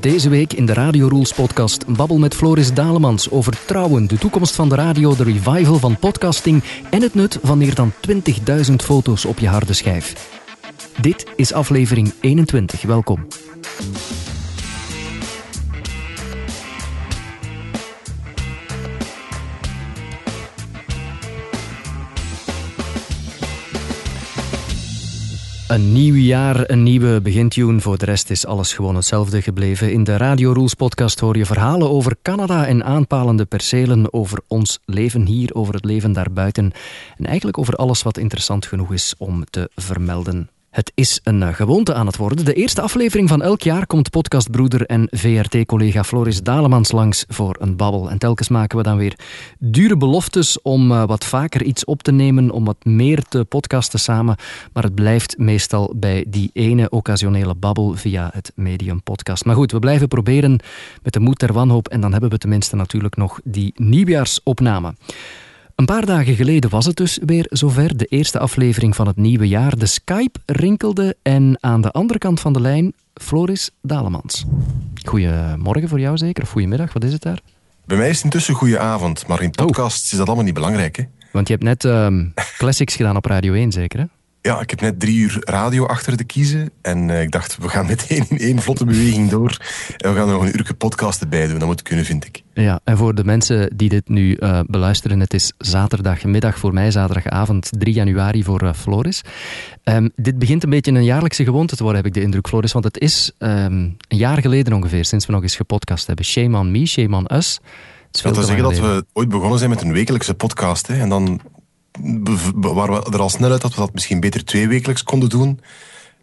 Deze week in de Radio Rules podcast babbel met Floris Dalemans over trouwen, de toekomst van de radio, de revival van podcasting en het nut van meer dan 20.000 foto's op je harde schijf. Dit is aflevering 21. Welkom. Een nieuw jaar, een nieuwe begintune. Voor de rest is alles gewoon hetzelfde gebleven. In de Radio Rules podcast hoor je verhalen over Canada en aanpalende percelen, over ons leven hier, over het leven daarbuiten en eigenlijk over alles wat interessant genoeg is om te vermelden. Het is een eh, gewoonte aan het worden. De eerste aflevering van elk jaar komt podcastbroeder en VRT-collega Floris Dalemans langs voor een babbel. En telkens maken we dan weer dure beloftes om eh, wat vaker iets op te nemen, om wat meer te podcasten samen. Maar het blijft meestal bij die ene occasionele babbel via het medium podcast. Maar goed, we blijven proberen met de moed ter wanhoop en dan hebben we tenminste natuurlijk nog die nieuwjaarsopname. Een paar dagen geleden was het dus weer zover, de eerste aflevering van het nieuwe jaar. De Skype rinkelde en aan de andere kant van de lijn Floris Dalemans. Goedemorgen voor jou zeker, of goedemiddag, wat is het daar? Bij mij is het intussen goede avond, maar in podcasts is dat allemaal niet belangrijk. Hè? Want je hebt net uh, classics gedaan op Radio 1 zeker hè? Ja, ik heb net drie uur radio achter de kiezen. En uh, ik dacht, we gaan meteen in één vlotte beweging door. En we gaan er nog een uurtje podcast erbij doen. Dat moet kunnen, vind ik. Ja, en voor de mensen die dit nu uh, beluisteren, het is zaterdagmiddag voor mij, zaterdagavond 3 januari voor uh, Floris. Um, dit begint een beetje een jaarlijkse gewoonte te worden, heb ik de indruk, Floris. Want het is um, een jaar geleden ongeveer, sinds we nog eens gepodcast hebben. Shame on me, shame on us. Dat wil zeggen dat we ooit begonnen zijn met een wekelijkse podcast. Hè, en dan waren we er al snel uit dat we dat misschien beter twee wekelijks konden doen.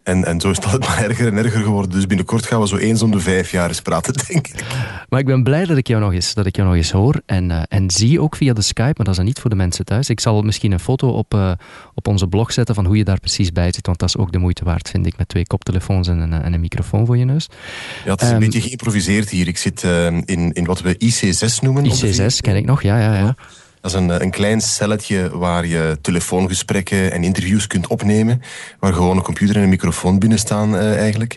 En, en zo is het maar erger en erger geworden. Dus binnenkort gaan we zo eens om de vijf jaar eens praten, denk ik. Maar ik ben blij dat ik jou nog eens, dat ik jou nog eens hoor. En, uh, en zie ook via de Skype, maar dat is dan niet voor de mensen thuis. Ik zal misschien een foto op, uh, op onze blog zetten van hoe je daar precies bij zit. Want dat is ook de moeite waard, vind ik. Met twee koptelefoons en een, en een microfoon voor je neus. Ja, het is um, een beetje geïmproviseerd hier. Ik zit uh, in, in wat we IC6 noemen. IC6 ken ik nog, ja, ja, ja. Dat is een, een klein celletje waar je telefoongesprekken en interviews kunt opnemen. Waar gewoon een computer en een microfoon binnen staan uh, eigenlijk.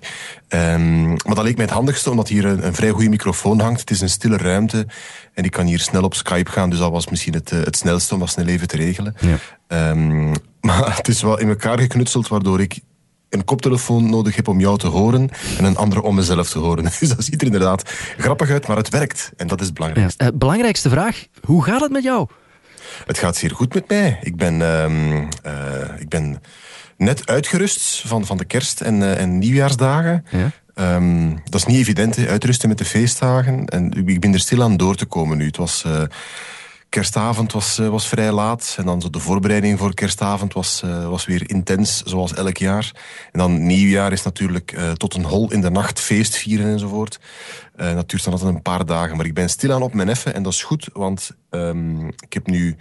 Um, maar dat leek mij het handigste, omdat hier een, een, vrij goede microfoon hangt. Het is een stille ruimte en ik kan hier snel op Skype gaan. Dus dat was misschien het, het snelste om dat snel even te regelen. Ja. Um, maar het is wel in elkaar geknutseld, waardoor ik een koptelefoon nodig heb om jou te horen en een andere om mezelf te horen. Dus dat ziet er inderdaad grappig uit, maar het werkt. En dat is het belangrijkste. Ja. Uh, belangrijkste vraag, hoe gaat het met jou? Het gaat zeer goed met mij. Ik ben, uh, uh, ik ben net uitgerust van, van de kerst- en, uh, en nieuwjaarsdagen. Ja. Um, dat is niet evident, he, uitrusten met de feestdagen. En ik ben er stil aan door te komen nu. Het was kerstavond was, was vrij laat. En dan zo de voorbereiding voor kerstavond was, uh, was weer intens, zoals elk jaar. En dan nieuwjaar is natuurlijk uh, tot een hol in de nacht feest vieren enzovoort. Uh, dat duurt dan altijd een paar dagen. Maar ik ben stilaan op mijn effen en dat is goed, want um, ik heb nu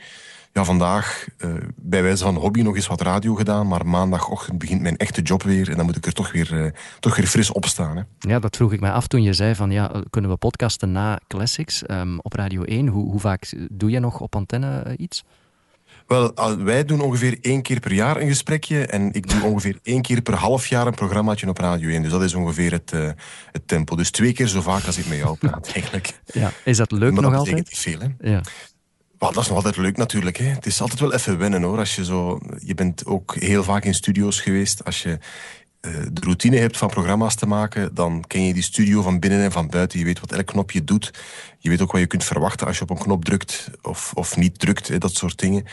ja, vandaag uh, bij wijze van hobby nog eens wat radio gedaan, maar maandagochtend begint mijn echte job weer en dan moet ik er toch weer, uh, toch weer fris op staan. Hè. Ja, dat vroeg ik mij af toen je zei van ja, kunnen we podcasten na Classics um, op Radio 1? Hoe, hoe vaak doe je nog op antenne uh, iets? Wel, wij doen ongeveer één keer per jaar een gesprekje en ik doe ongeveer één keer per half jaar een programmaatje op Radio 1. Dus dat is ongeveer het, uh, het tempo. Dus twee keer zo vaak als ik met jou praat eigenlijk. Ja, is dat leuk maar nog dat altijd? niet veel, hè? Ja. Well, dat is nog altijd leuk natuurlijk. Hè. Het is altijd wel even wennen hoor. Als je, zo, je bent ook heel vaak in studio's geweest. Als je uh, de routine hebt van programma's te maken, dan ken je die studio van binnen en van buiten. Je weet wat elk knopje doet. Je weet ook wat je kunt verwachten als je op een knop drukt of, of niet drukt. Hè, dat soort dingen.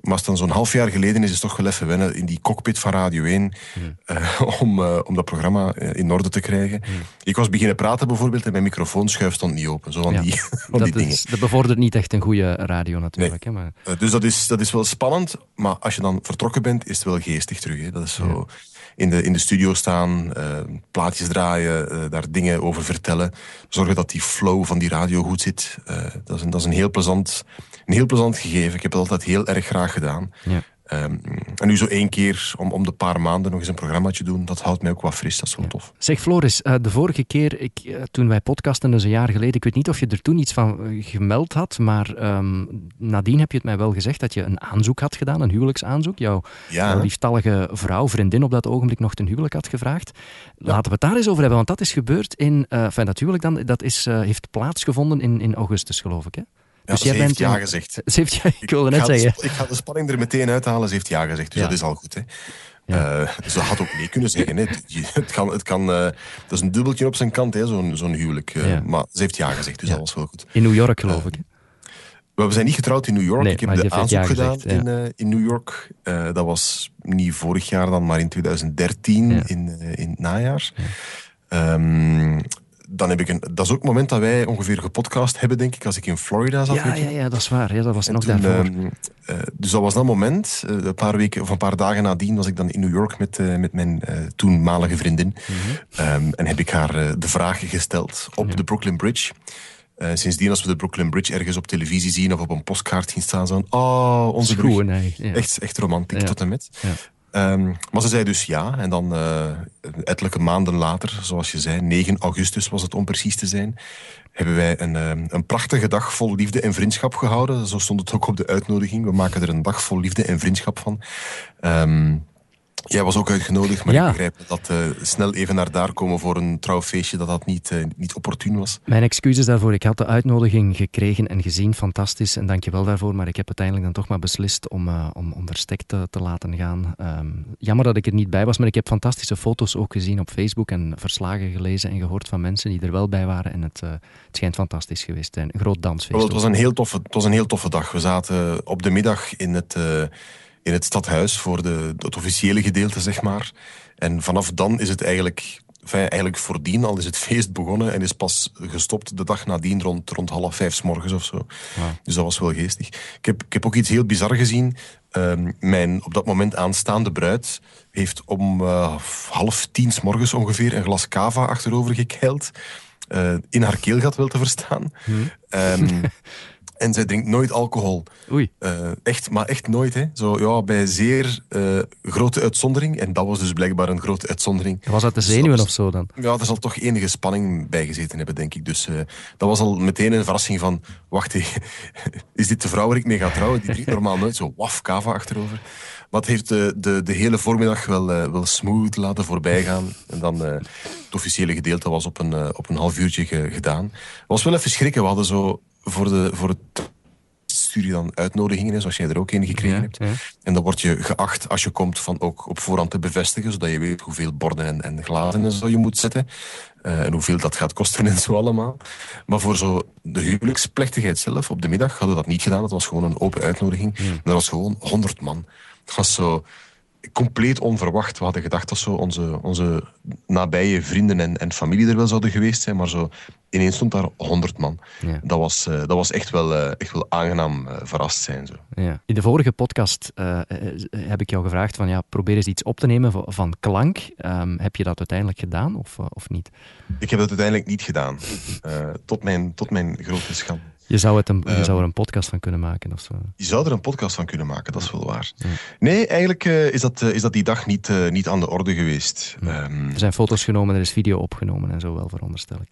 Maar als het dan zo'n half jaar geleden is, is het toch wel even wennen in die cockpit van Radio 1 mm. uh, om, uh, om dat programma in orde te krijgen. Mm. Ik was beginnen praten bijvoorbeeld en mijn microfoonschuif stond niet open. Zo van ja, die, van dat die dingen. Is, dat bevordert niet echt een goede radio natuurlijk. Nee. Hè, maar... uh, dus dat is, dat is wel spannend, maar als je dan vertrokken bent, is het wel geestig terug. Hè. Dat is zo... Ja. In de, in de studio staan, plaatjes draaien, daar dingen over vertellen. Zorgen dat die flow van die radio goed zit. dat, is een, dat is een heel plezant een heel plezant gegeven. Ik heb het altijd heel erg graag gedaan. Ja. Ehm, en nu zo één keer om, om de paar maanden nog eens een programmaatje doen, dat houdt mij ook wat fris. Dat is wel tof. Zeg Floris, uh, de vorige keer ik, uh, toen wij podcasten, dus een jaar geleden, ik weet niet of je er toen iets van uh, gemeld had, maar um, nadien heb je het mij wel gezegd dat je een aanzoek had gedaan, een huwelijksaanzoek. Jouw, ja. jouw lieftallige vrouw, vriendin op dat ogenblik nog ten huwelijk had gevraagd. Ja. Laten we het daar eens over hebben, want dat is gebeurd in, enfin, dat huwelijk dan, dat is, heeft plaatsgevonden in, in augustus geloof ik hè? Ja, dus jij ze heeft ja gezegd. Ze heeft, ja, ik wilde net zeggen. De, ik ga de spanning er meteen uithalen. Ze heeft ja gezegd, dus ja. dat is al goed. Hè. Ja. Uh, ze had ook nee kunnen zeggen. Hè. Het kan, het kan, uh, dat is een dubbeltje op zijn kant, zo'n zo'n huwelijk. Uh, ja. Maar ze heeft ja gezegd, dus dat was wel goed. In New York, geloof ik. We zijn niet getrouwd in New York. Nee, ik heb de aanzoek gedaan in, in New York. dat was niet vorig jaar dan, maar in 2013, in, in het najaar. Um, dan heb ik een, dat is ook het moment dat wij ongeveer gepodcast hebben, denk ik, als ik in Florida zat. Ja, ja, ja dat is waar. Ja, dat was en nog toen, daarvoor. Uh, uh, dus dat was dat moment. Uh, een paar weken of een paar dagen nadien was ik dan in New York met, met mijn toenmalige vriendin. Mm -hmm. um, en heb ik haar de vraag gesteld op de Brooklyn Bridge. Uh, sindsdien, als we de Brooklyn Bridge ergens op televisie zien of op een postkaart zien staan, zo oh, onze Schoen, nee. ja. Echt, echt romantiek ja. tot en met. Ja. Um, maar ze zei dus ja. En dan uh, ettelijke maanden later, zoals je zei, 9 augustus was het om precies te zijn, hebben wij een, um, een prachtige dag vol liefde en vriendschap gehouden. Zo stond het ook op de uitnodiging. We maken er een dag vol liefde en vriendschap van. Um, Jij was ook uitgenodigd, maar ja. ik begrijp dat uh, snel even naar daar komen voor een trouwfeestje, dat dat niet, uh, niet opportun was. Mijn excuses daarvoor. Ik had de uitnodiging gekregen en gezien, fantastisch, en dank je wel daarvoor. Maar ik heb uiteindelijk dan toch maar beslist om, uh, om, om verstek te, te laten gaan. Um, jammer dat ik er niet bij was, maar ik heb fantastische foto's ook gezien op Facebook en verslagen gelezen en gehoord van mensen die er wel bij waren. En het, het schijnt fantastisch geweest te zijn. Een groot dansfeest. Wel, het, was een heel toffe, het was een heel toffe dag. We zaten op de middag in het in het stadhuis voor de, het officiële gedeelte, zeg maar. En vanaf dan is het eigenlijk, enfin, eigenlijk voordien al is het feest begonnen en is pas gestopt de dag nadien rond, rond half vijf s morgens of zo. Ja. Dus dat was wel geestig. Ik heb, ik heb ook iets heel bizar gezien. Um, mijn op dat moment aanstaande bruid heeft om uh, half tien s morgens ongeveer een glas cava achterover gekeild. Uh, in haar keelgat wel te verstaan. Hmm. Um, En zij drinkt nooit alcohol. Oei. Uh, echt, maar echt nooit. Hè. Zo, ja, bij zeer uh, grote uitzondering. En dat was dus blijkbaar een grote uitzondering. Was dat de zenuwen dus of zo dan? Ja, er zal toch enige spanning bij gezeten hebben, denk ik. Dus uh, dat was al meteen een verrassing van... Wacht, is dit de vrouw waar ik mee ga trouwen? Die drinkt normaal nooit zo waf kava achterover. Maar het heeft de, de, de hele voormiddag wel, wel smooth laten voorbijgaan. En dan het officiële gedeelte was op een, op een half uurtje ge, gedaan. Het was wel even schrikken. We hadden zo voor, de, voor het stuur je dan uitnodigingen, zoals jij er ook een gekregen ja, hebt. Ja. En dan word je geacht, als je komt, van ook op voorhand te bevestigen, zodat je weet hoeveel borden en, en glazen en zo je moet zetten. Uh, en hoeveel dat gaat kosten en zo allemaal. Maar voor zo de huwelijksplechtigheid zelf, op de middag, hadden we dat niet gedaan. Dat was gewoon een open uitnodiging. Ja. Dat was gewoon 100 man. Dat was zo compleet onverwacht. We hadden gedacht dat zo onze, onze nabije vrienden en, en familie er wel zouden geweest zijn, maar zo ineens stond daar 100 man. Ja. Dat, was, uh, dat was echt wel, uh, echt wel aangenaam uh, verrast zijn. Zo. Ja. In de vorige podcast heb ik jou gevraagd van ja, probeer eens iets op te nemen van, van klank. Um, heb je dat uiteindelijk gedaan of, of niet? Ik heb dat uiteindelijk niet gedaan. tot, mijn, tot mijn grote schande. Je zou, het een, je zou er een podcast van kunnen maken of zo. Je zou er een podcast van kunnen maken, dat is wel waar. Ja. Nee, eigenlijk uh, is, dat, uh, is dat die dag niet, uh, niet aan de orde geweest. Ja. Um, er zijn foto's genomen, er is video opgenomen en zo wel, veronderstel ik.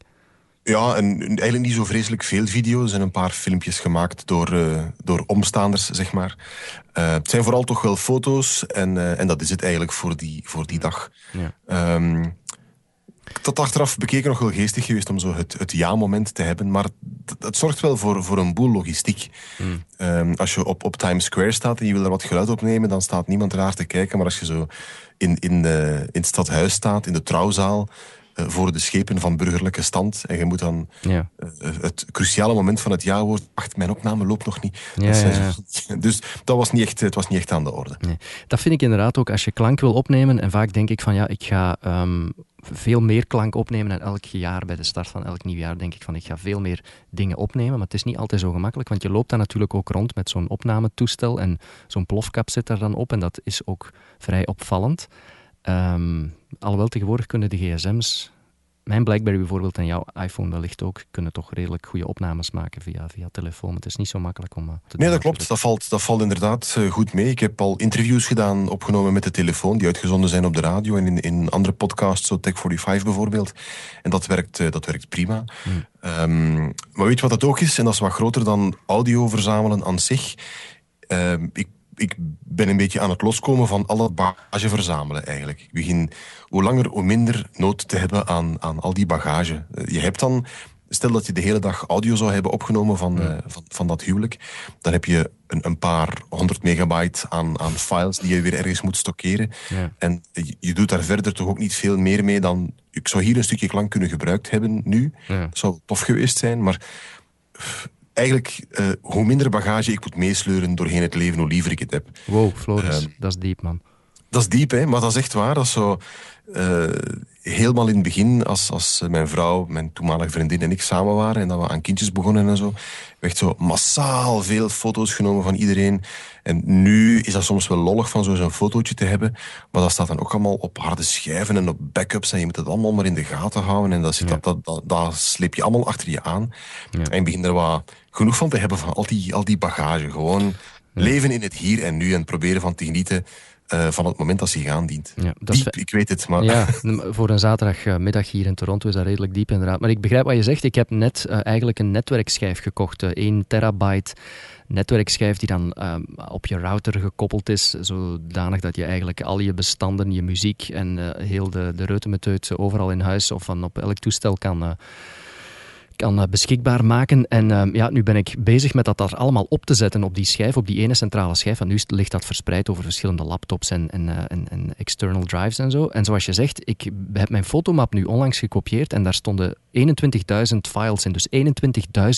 Ja, en eigenlijk niet zo vreselijk veel video. Er zijn een paar filmpjes gemaakt door, door omstaanders, zeg maar. het zijn vooral toch wel foto's en, en dat is het eigenlijk voor die, voor die dag. Ja. Um, dat achteraf bekeken nog wel geestig geweest om zo het, het ja-moment te hebben. Maar het, het, zorgt wel voor, voor een boel logistiek. Mm. Um, als je op, op Times Square staat en je wil er wat geluid opnemen, dan staat niemand raar te kijken. Maar als je zo in, in, de, in het stadhuis staat, in de trouwzaal, uh, voor de schepen van burgerlijke stand. En je moet dan ja. uh, het cruciale moment van het ja-woord... Wacht, mijn opname loopt nog niet. Ja, dat. Dus dat was niet echt, het was niet echt aan de orde. Nee. Dat vind ik inderdaad ook als je klank wil opnemen. En vaak denk ik van ja, ik ga... Um, veel meer klank opnemen en elk jaar bij de start van elk nieuw jaar denk ik van ik ga veel meer dingen opnemen, maar het is niet altijd zo gemakkelijk, want je loopt dan natuurlijk ook rond met zo'n opnametoestel en zo'n plofkap zit er dan op en dat is ook vrij opvallend. Um, alhoewel tegenwoordig kunnen de gsm's mijn Blackberry bijvoorbeeld en jouw iPhone wellicht ook, kunnen toch redelijk goede opnames maken via, via telefoon. Het is niet zo makkelijk om uh, te Nee, dat klopt. Dat valt, dat valt inderdaad uh, goed mee. Ik heb al interviews gedaan, opgenomen met de telefoon, die uitgezonden zijn op de radio en in, in andere podcasts, zo Tech45 bijvoorbeeld. En dat werkt, uh, dat werkt prima. Hmm. Um, maar weet je wat dat ook is? En dat is wat groter dan audio verzamelen aan zich. Ehm, ik ik ben een beetje aan het loskomen van al dat bagage verzamelen eigenlijk. Ik begin hoe langer hoe minder nood te hebben aan, aan al die bagage. Je hebt dan, stel dat je de hele dag audio zou hebben opgenomen van, uh, van, van, dat huwelijk, dan heb je een, een, paar honderd megabyte aan, aan files die je weer ergens moet stockeren. Ja. En je, je, doet daar verder toch ook niet veel meer mee dan... Ik zou hier een stukje klank kunnen gebruikt hebben nu. Ja. Dat zou tof geweest zijn, maar eigenlijk, uh, hoe minder bagage ik moet meesleuren doorheen het leven, hoe liever ik het heb. Wow, Floris, uh, dat is diep, man. Dat is diep, hè, maar dat is echt waar. Dat is zo... Uh, helemaal in het begin, als, als mijn vrouw, mijn toenmalige vriendin en ik samen waren en dat we aan kindjes begonnen en zo, werd zo massaal veel foto's genomen van iedereen. En nu is dat soms wel lollig van zo'n fotootje te hebben, maar dat staat dan ook allemaal op harde schijven en op backups en je moet het allemaal maar in de gaten houden en dat, zit, ja. dat, dat, dat, sleep je allemaal achter je aan. Ja. En je begint er wat genoeg van te hebben van al die, al die bagage. Gewoon leven in het hier en nu en proberen van te genieten uh, van het moment dat hij gaan dient. Ja, dat diep, is... ik weet het. Maar... Ja, voor een zaterdagmiddag hier in Toronto is dat redelijk diep inderdaad. Maar ik begrijp wat je zegt. Ik heb net uh, eigenlijk een netwerkschijf gekocht. Uh, 1 terabyte netwerkschijf die dan uh, op je router gekoppeld is. Zodanig dat je eigenlijk al je bestanden, je muziek en heel de, de reutemeteut overal in huis of van op elk toestel kan kan eh, beschikbaar maken. En uh, ja, nu ben ik bezig met dat daar allemaal op te zetten op die schijf, op die ene centrale schijf. En nu ligt dat verspreid over verschillende laptops en, en, uh, en, en, external drives en zo. En zoals je zegt, ik heb mijn fotomap nu onlangs gekopieerd en daar stonden 21.000 files in. Dus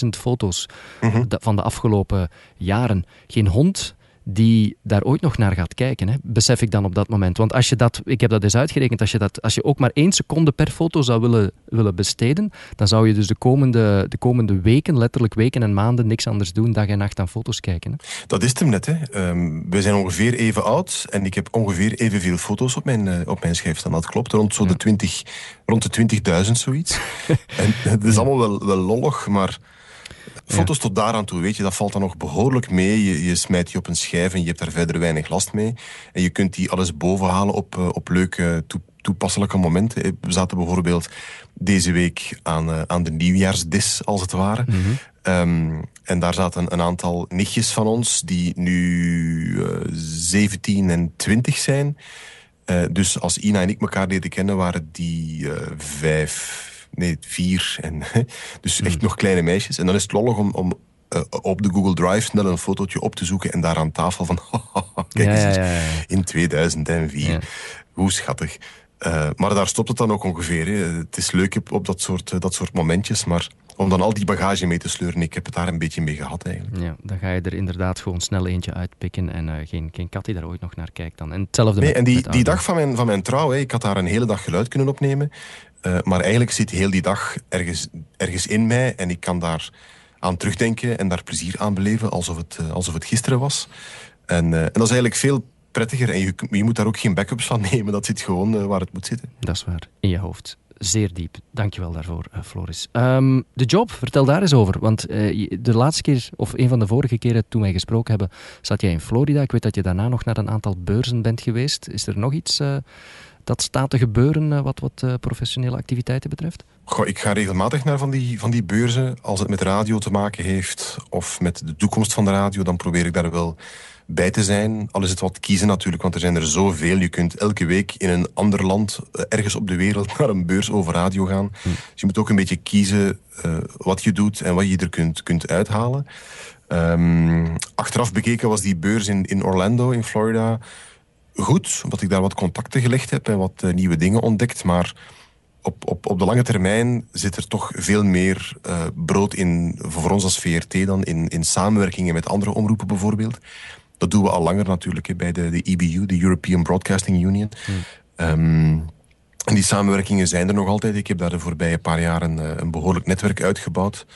21.000 foto's mm -hmm. van de afgelopen jaren. Geen hond die daar ooit nog naar gaat kijken. Hè? Besef ik dan op dat moment. Want als je dat, ik heb dat eens uitgerekend, als je, dat, als je ook maar één seconde per foto zou willen, willen besteden, dan zou je dus de komende, de komende weken, letterlijk weken en maanden, niks anders doen, dag en nacht aan foto's kijken. Hè? Dat is hem net. Hè. Um, we zijn ongeveer even oud en ik heb ongeveer evenveel foto's op mijn, uh, op mijn schijf staan. Dat klopt, rond, zo ja. de 20, rond de 20.000 zoiets. en het is allemaal wel, wel lollig, maar Foto's ja. tot daaraan toe, weet je, dat valt dan nog behoorlijk mee. Je, je smijt die op een schijf en je hebt daar verder weinig last mee. En je kunt die alles bovenhalen op, uh, op leuke, toe, toepasselijke momenten. We zaten bijvoorbeeld deze week aan, uh, aan de nieuwjaarsdis, als het ware. Mm -hmm. um, en daar zaten een aantal nichtjes van ons, die nu uh, eh, 17 en 20 zijn. dus als Ina en ik elkaar leren kennen, waren die vijf nee, vier. En, dus echt mm. nog kleine meisjes. En dan is het lollig om, om uh, op de Google Drive snel een fotootje op te zoeken en daar aan tafel van, kijk eens, ja, ja, ja, in 2004. Hoe schattig. Uh, maar daar stopt het dan ook ongeveer. Hè. Het is leuk op dat soort, dat soort momentjes, maar om dan al die bagage mee te sleuren, ik heb het daar een beetje mee gehad eigenlijk. Ja, dan ga je er inderdaad gewoon snel eentje uitpikken en uh, geen, geen kat die daar ooit nog naar kijkt dan. En hetzelfde nee, met, en die, die dag van mijn, van mijn trouw, hè, ik had daar een hele dag geluid kunnen opnemen. Uh, maar eigenlijk zit heel die dag ergens, ergens in mij en ik kan daar aan terugdenken en daar plezier aan beleven alsof het, uh, alsof het gisteren was. En, uh, en dat is eigenlijk veel prettiger en je, je moet daar ook geen backups van nemen. Dat zit gewoon waar het moet zitten. Dat is waar, in je hoofd. Zeer diep. Dankjewel daarvoor, Floris. Um, de job, vertel daar eens over. Want de laatste keer, of een van de vorige keren toen wij gesproken hebben, zat jij in Florida. Ik weet dat je daarna nog naar een aantal beurzen bent geweest. Is er nog iets dat staat te gebeuren uh, wat, wat uh, professionele activiteiten betreft? Goh, ik ga regelmatig naar van die, van die beurzen. Als het met radio te maken heeft of met de toekomst van de radio, dan probeer ik daar wel bij te zijn. Al is het wat kiezen natuurlijk, want er zijn er zoveel. Je kunt elke week in een ander land, uh, ergens op de wereld, naar een beurs over radio gaan. Hm. Dus je moet ook een beetje kiezen wat je doet en wat je er kunt, kunt uithalen. Um, achteraf bekeken was die beurs in, in Orlando, in Florida goed, omdat ik daar wat contacten gelegd heb en wat uh, nieuwe dingen ontdekt. Maar op, op, op de lange termijn zit er toch veel meer uh, brood in, voor ons als VRT dan, in, in samenwerkingen met andere omroepen bijvoorbeeld. Dat doen we al langer natuurlijk bij de, de EBU, de European Broadcasting Union. Hmm. Um, en die samenwerkingen zijn er nog altijd. Ik heb daar de voorbije paar uh, een behoorlijk netwerk uitgebouwd.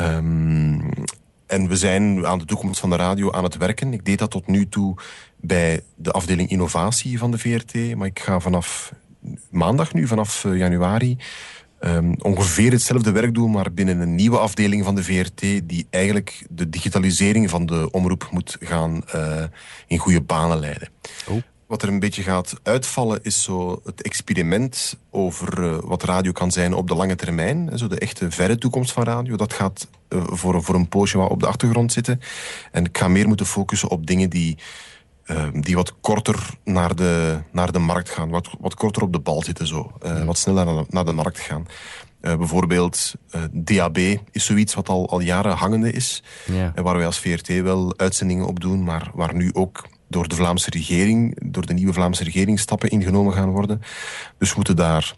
Um, en we zijn aan de toekomst van de radio aan het werken. Ik deed dat tot nu toe bij de afdeling innovatie van de VRT. Maar ik ga vanaf maandag nu, vanaf januari, um, ongeveer hetzelfde werk doen, maar binnen een nieuwe afdeling van de VRT, die eigenlijk de digitalisering van de omroep moet gaan uh, in goede banen leiden. Oh. Wat er een beetje gaat uitvallen is zo het experiment over uh, wat radio kan zijn op de lange termijn. Zo de echte verre toekomst van radio. Dat gaat uh, voor, voor een poosje wat op de achtergrond zitten. En ik ga meer moeten focussen op dingen die Ehm, die wat korter naar de, naar de markt gaan. Wat, wat korter op de bal zitten zo. Uh, wat sneller naar de, naar de markt gaan. Uh, bijvoorbeeld eh, DAB is zoiets wat al, al jaren hangende is. Ja. En waar wij als VRT wel uitzendingen op doen. Maar waar nu ook door de Vlaamse regering, door de nieuwe Vlaamse regering stappen ingenomen gaan worden. Dus we moeten daar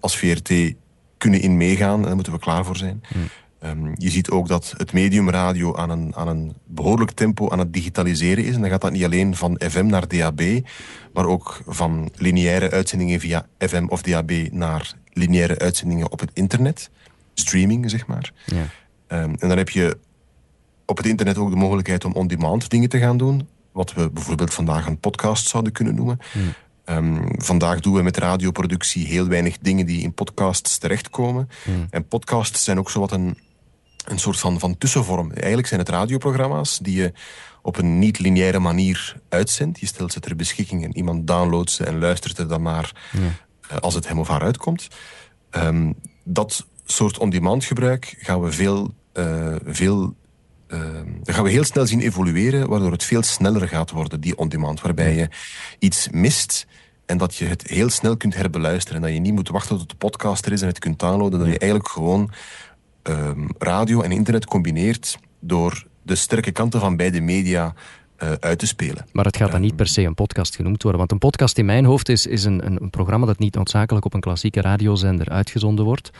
als VRT kunnen in meegaan. En daar moeten we klaar voor zijn. Hmm. Um, je ziet ook dat het medium radio aan een, aan een behoorlijk tempo aan het digitaliseren is. En dan gaat dat niet alleen van FM naar DAB, maar ook van lineaire uitzendingen via FM of DAB naar lineaire uitzendingen op het internet. Streaming, zeg maar. Ja. Um, en dan heb je op het internet ook de mogelijkheid om on-demand dingen te gaan doen. Wat we bijvoorbeeld vandaag een podcast zouden kunnen noemen. Hmm. Um, vandaag doen we met radioproductie heel weinig dingen die in podcasts terechtkomen. Hmm. En podcasts zijn ook zo wat een een soort van, van tussenvorm. Eigenlijk zijn het radioprogramma's die je op een niet-lineaire manier uitzendt. Je stelt ze ter beschikking en iemand downloadt ze en luistert er dan naar ja. uh, als het hem of haar uitkomt. Um, dat soort on-demand gebruik gaan we veel, uh, veel uh, gaan we heel snel zien evolueren, waardoor het veel sneller gaat worden, die on-demand. Waarbij je iets mist en dat je het heel snel kunt herbeluisteren. En dat je niet moet wachten tot de podcast er is en het kunt downloaden. Dat je eigenlijk gewoon um, radio en internet combineert door de sterke kanten van beide media uh, uit te spelen. Maar het gaat dan niet ehm, per se een podcast genoemd worden. Want een podcast in mijn hoofd is, is een, een, een programma dat niet noodzakelijk op een klassieke radiozender uitgezonden wordt.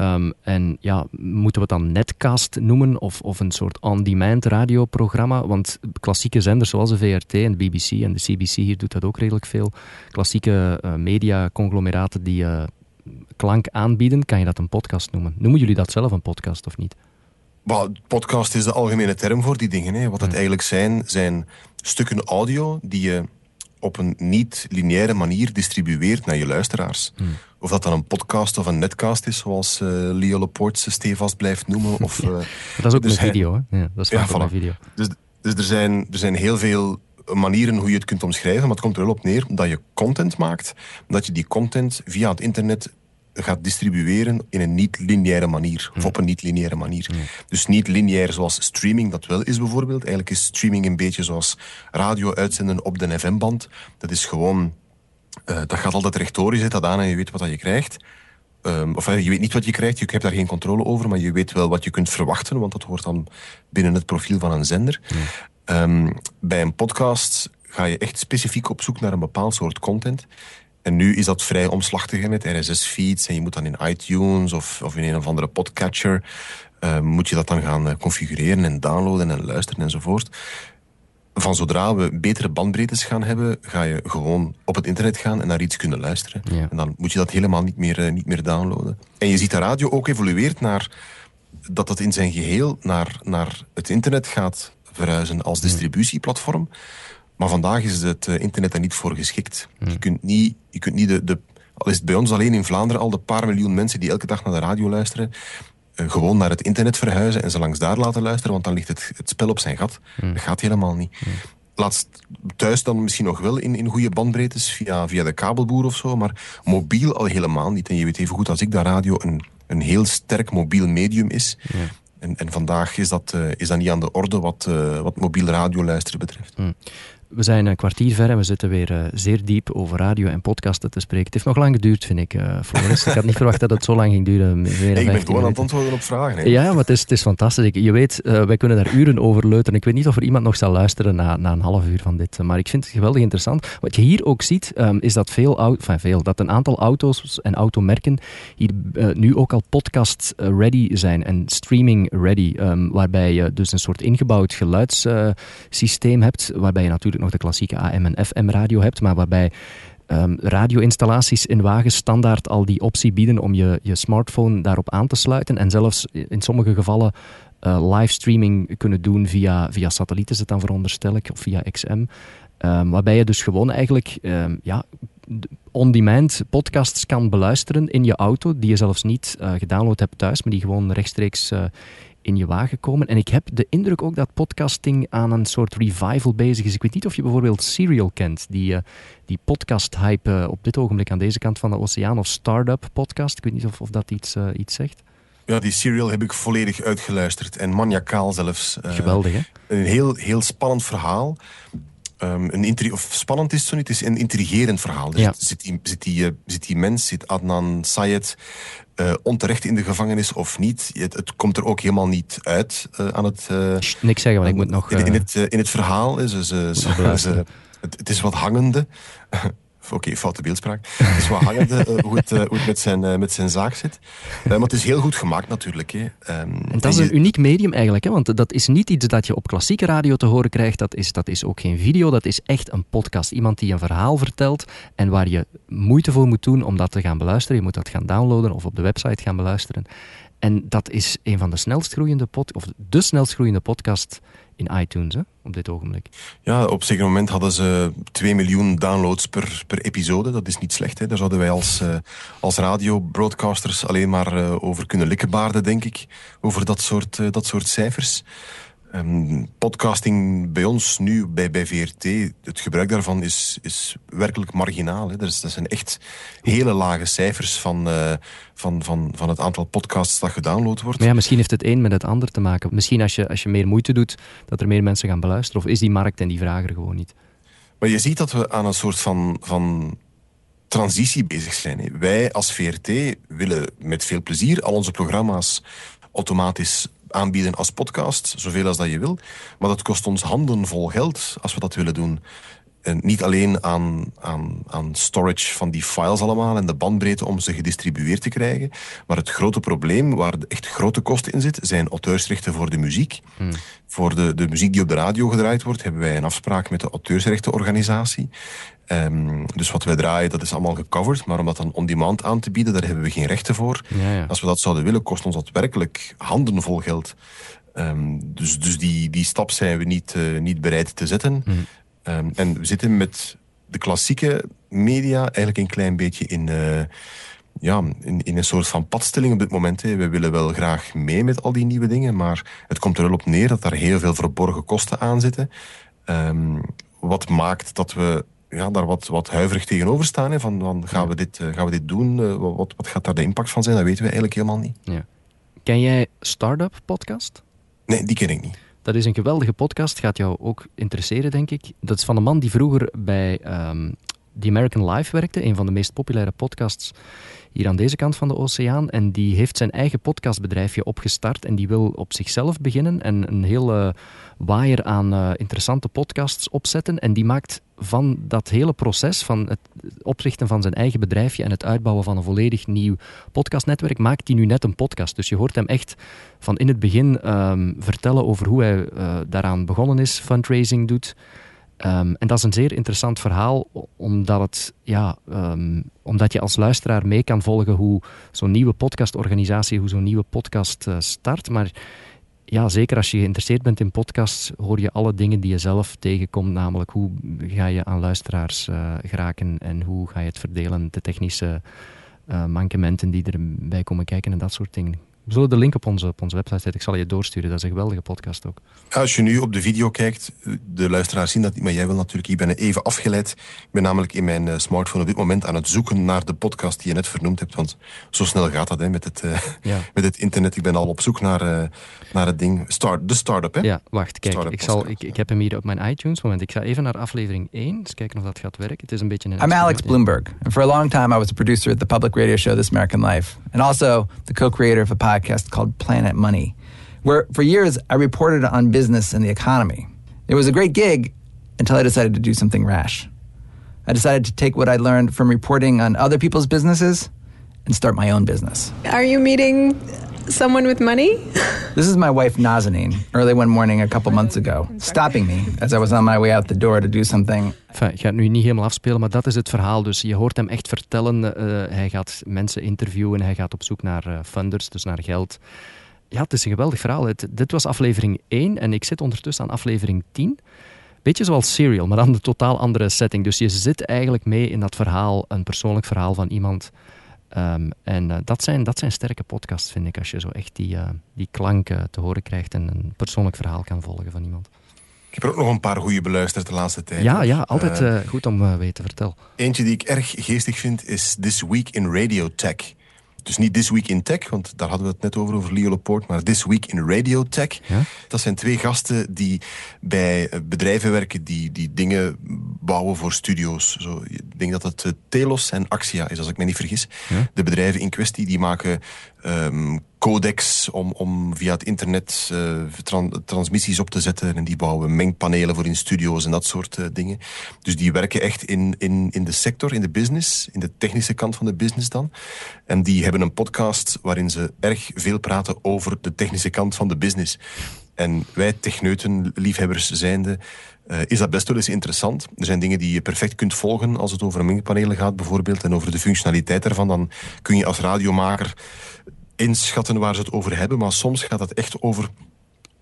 Um, en ja, moeten we het dan netcast noemen of, of een soort on-demand radioprogramma? Want klassieke zenders zoals de VRT en BBC en de CBC hier doet dat ook redelijk veel. Klassieke uh, media-conglomeraten die uh, klank aanbieden, kan je dat een podcast noemen. Noemen jullie dat zelf een podcast of niet? Well, podcast is de algemene term voor die dingen. Hè. Wat het hmm. eigenlijk zijn, zijn stukken audio die je op een niet-lineaire manier distribueert naar je luisteraars. Hmm. Of dat dan een podcast of een netcast is, zoals uh, Leo Laporte ze stevast blijft noemen. Of, uh, dat is ook een video, hè? Ja, dat is ja, een video. Dus, dus er, zijn, er zijn heel veel manieren hoe je het kunt omschrijven, maar het komt er wel op neer dat je content maakt, dat je die content via het internet gaat distribueren in een niet-lineaire manier. Of op een niet-lineaire manier. Dus niet lineair zoals streaming dat wel is bijvoorbeeld. Eigenlijk is streaming een beetje zoals radio uitzenden op de FM-band. Dat is gewoon... Uh, dat gaat altijd rechtdoor, je zet dat aan en je weet wat dat je krijgt. Um, of je weet niet wat je krijgt, je hebt daar geen controle over, maar je weet wel wat je kunt verwachten, want dat hoort dan binnen het profiel van een zender. Um, bij een podcast ga je echt specifiek op zoek naar een bepaald soort content. En nu is dat vrij omslachtig met RSS-feeds. En je moet dan in iTunes of, of in een of andere podcatcher... Uh, moet je dat dan gaan uh, configureren en downloaden en luisteren enzovoort. Van zodra we betere bandbreedtes gaan hebben, ga je gewoon op het internet gaan en naar iets kunnen luisteren. En dan moet je dat helemaal niet meer, uh, niet meer downloaden. En je ziet de radio ook evolueert naar dat het in zijn geheel naar, naar het internet gaat verhuizen als distributieplatform. Maar vandaag is het eh, internet daar niet voor geschikt. Hmm. Je kunt niet, je kunt niet de, de, al is het bij ons alleen in Vlaanderen al de paar miljoen mensen die elke dag naar de radio luisteren, uh, gewoon naar het internet verhuizen en ze langs daar laten luisteren, want dan ligt het, het spel op zijn gat. Hmm. Dat gaat helemaal niet. Hmm. Laatst thuis dan misschien nog wel in, in goede bandbreedtes via, via de kabelboer of zo, maar mobiel al helemaal niet. En je weet even goed als ik dat radio een, een heel sterk mobiel medium is. En, en, vandaag is dat, uh, is dat niet aan de orde wat, uh, wat mobiel radio luisteren betreft. We zijn een kwartier ver en we zitten weer uh, zeer diep over radio en podcasten te spreken. Het heeft nog lang geduurd, vind ik, uh, Floris. ik had niet verwacht dat het zo lang ging duren. Meer ik ben gewoon aan het antwoorden op vragen. Hè. Ja, maar het is, het is fantastisch. je weet, uh, wij kunnen daar uren over leuteren. Ik weet niet of er iemand nog zal luisteren na, na een half uur van dit. Maar ik vind het geweldig interessant. Wat je hier ook ziet, um, is dat veel, enfin, veel, dat een aantal auto's en automerken hier nu ook al podcast-ready zijn en streaming-ready. Um, waarbij je dus een soort ingebouwd geluidssysteem hebt, waarbij je natuurlijk nog de klassieke AM en FM radio hebt, maar waarbij um, radio-installaties in wagens standaard al die optie bieden om je, je smartphone daarop aan te sluiten en zelfs in sommige gevallen uh, livestreaming kunnen doen via, via satelliet is het dan veronderstel ik, of via XM. Um, waarbij je dus gewoon eigenlijk um, ja, on-demand podcasts kan beluisteren in je auto, die je zelfs niet uh, gedownload hebt thuis, maar die gewoon rechtstreeks uh, in je wagen komen. En ik heb de indruk ook dat podcasting aan een soort revival bezig is. Ik weet niet of je bijvoorbeeld Serial kent, die, uh, die podcast-hype op dit ogenblik aan deze kant van de oceaan, of Startup podcast. Ik weet niet of, of dat iets, iets zegt. Ja, die serial heb ik volledig uitgeluisterd en maniacaal zelfs. Geweldig, hè? Een heel, heel spannend verhaal. Um, een of spannend is het zo niet, het is een intrigerend verhaal. Dus zit, die, zit, die, zit die mens, zit Adnan Sayed uh, onterecht in de gevangenis of niet? Het, het komt er ook helemaal niet uit uh, aan het... Niks zeggen, want ik moet nog... In, in, het, in het verhaal, ze, ze, ze, het, het, is wat hangende. Oké, foute beeldspraak. Het is wat hangende uh, hoe, het, uh, hoe het met zijn, met zijn zaak zit. maar het is heel goed gemaakt natuurlijk. Hè. Um, en dat is een uniek medium eigenlijk, hè? want dat is niet iets dat je op klassieke radio te horen krijgt. Dat is, dat is ook geen video, dat is echt een podcast. Iemand die een verhaal vertelt en waar je moeite voor moet doen om dat te gaan beluisteren. Je moet dat gaan downloaden of op de website gaan beluisteren. En dat is een van de snelst groeiende pod, of de snelst groeiende podcast in iTunes hè, op dit ogenblik. Ja, op zeker moment hadden ze 2 miljoen downloads per, per episode. Dat is niet slecht. Hè. Daar zouden wij als, uh, als radio-broadcasters alleen maar uh, over kunnen likkenbaarden, denk ik. Over dat soort, uh, dat soort cijfers. Um, podcasting bij ons nu, bij, bij VRT, het gebruik daarvan is, is werkelijk marginaal. Hè. Dat, is, dat zijn echt hele lage cijfers van, uh, van, van, van het aantal podcasts dat gedownload wordt. Maar ja, misschien heeft het een met het ander te maken. Misschien als je, als je meer moeite doet, dat er meer mensen gaan beluisteren. Of is die markt en die vragen er gewoon niet? Maar je ziet dat we aan een soort van, van transitie bezig zijn. Hè. Wij als VRT willen met veel plezier al onze programma's automatisch aanbieden als podcast, zoveel als dat je wil. Maar dat kost ons handen vol geld als we dat willen doen. En niet alleen aan, aan, aan storage van die files allemaal en de bandbreedte om ze gedistribueerd te krijgen. Maar het grote probleem, waar echt grote kosten in zit, zijn auteursrechten voor de muziek. Hmm. Voor de, de muziek die op de radio gedraaid wordt, hebben wij een afspraak met de auteursrechtenorganisatie. Um, dus wat wij draaien, dat is allemaal gecoverd. Maar om dat dan on-demand aan te bieden, daar hebben we geen rechten voor. Ja, ja. Als we dat zouden willen, kost ons dat werkelijk handenvol geld. Um, dus dus die, die stap zijn we niet, uh, niet bereid te zetten. Mm. Um, en we zitten met de klassieke media eigenlijk een klein beetje in... Uh, ja, in, in een soort van padstelling op dit moment. Hè. We willen wel graag mee met al die nieuwe dingen, maar het komt er wel op neer dat daar heel veel verborgen kosten aan zitten. Um, wat maakt dat we ja, daar wat, wat huiverig tegenover staan. Hè, van, van gaan, we dit, uh, gaan we dit doen? Uh, wat, wat gaat daar de impact van zijn? Dat weten we eigenlijk helemaal niet. Ja. Ken jij Startup Podcast? Nee, die ken ik niet. Dat is een geweldige podcast, gaat jou ook interesseren, denk ik. Dat is van een man die vroeger bij um, The American Life werkte, een van de meest populaire podcasts hier aan deze kant van de oceaan. En die heeft zijn eigen podcastbedrijfje opgestart en die wil op zichzelf beginnen en een hele waaier aan uh, interessante podcasts opzetten. En die maakt van dat hele proces, van het oprichten van zijn eigen bedrijfje en het uitbouwen van een volledig nieuw podcastnetwerk, maakt hij nu net een podcast. Dus je hoort hem echt van in het begin um, vertellen over hoe hij uh, daaraan begonnen is, fundraising doet. Um, en dat is een zeer interessant verhaal, omdat, het, ja, um, omdat je als luisteraar mee kan volgen hoe zo'n nieuwe podcastorganisatie, hoe zo'n nieuwe podcast uh, start. Maar ja, zeker als je geïnteresseerd bent in podcasts, hoor je alle dingen die je zelf tegenkomt. Namelijk hoe ga je aan luisteraars uh, geraken en hoe ga je het verdelen, de technische uh, mankementen die erbij komen kijken en dat soort dingen. We zullen de link op onze, op onze website zetten. Ik zal je doorsturen. Dat is een geweldige podcast ook. Als je nu op de video kijkt, de luisteraars zien dat niet, maar jij wil natuurlijk, ik ben even afgeleid. Ik ben namelijk in mijn eh, smartphone op dit moment aan het zoeken naar de podcast die je net vernoemd hebt. Want zo snel gaat dat hè, met, het, uh, ja. met het internet. Ik ben al op zoek naar, uh, naar het ding. Start, de start-up, hè? Ja, wacht. Kijk, ik, zal, ik, ik heb hem hier op mijn iTunes. Moment, ik ga even naar aflevering 1. Eens kijken of dat gaat werken. Het is een beetje een... I'm Alex Bloomberg. And for a long time I was a producer at the public radio show This American Life. And also the co-creator of a podcast podcast called Planet Money, where for years I reported on business and the economy. It was a great gig until I decided to do something rash. I decided to take what I learned from reporting on other people's businesses and start my own business. Are you meeting someone with money? this is my wife Nazanin, early one morning a couple months ago, stopping me as I was on my way out the door to do something. Enfin, ik ga het nu niet helemaal afspelen, maar dat is het verhaal. Dus je hoort hem echt vertellen. Uh, hij gaat mensen interviewen, hij gaat op zoek naar uh, funders, dus naar geld. Ja, het is een geweldig verhaal. Het, dit was aflevering 1 en ik zit ondertussen aan aflevering 10. Beetje zoals Serial, maar dan een totaal andere setting. Dus je zit eigenlijk mee in dat verhaal, een persoonlijk verhaal van iemand. Ehm, en uh, dat, zijn, dat zijn sterke podcasts, vind ik, als je zo echt die, uh, die klanken te horen krijgt en een persoonlijk verhaal kan volgen van iemand. Ik heb er ook nog een paar goede beluisterd de laatste tijd. Ja, ja altijd uh, goed om weten. Vertel. Eentje die ik erg geestig vind is This Week in Radio Tech. Dus niet This Week in Tech, want daar hadden we het net over, over Leo Laporte, maar This Week in Radio Tech. Ja? Dat zijn twee gasten die bij bedrijven werken die, die dingen bouwen voor studio's. Zo, ik denk dat het Telos en Axia is, als ik me niet vergis. Ja? De bedrijven in kwestie die maken um, codecs om, om via het internet tran transmissies op te zetten. En die bouwen mengpanelen voor in studio's en dat soort uh, dingen. Dus die werken echt in, in, in de sector, in de business, in de technische kant van de business dan. En die hebben een podcast waarin ze erg veel praten over de technische kant van de business. En wij techneuten, liefhebbers zijnde, uh, is dat best wel eens interessant. Er zijn dingen die je perfect kunt volgen als het over mengpanelen gaat bijvoorbeeld en over de functionaliteit daarvan. Dan kun je als radiomaker inschatten waar ze het over hebben. Maar soms gaat het echt over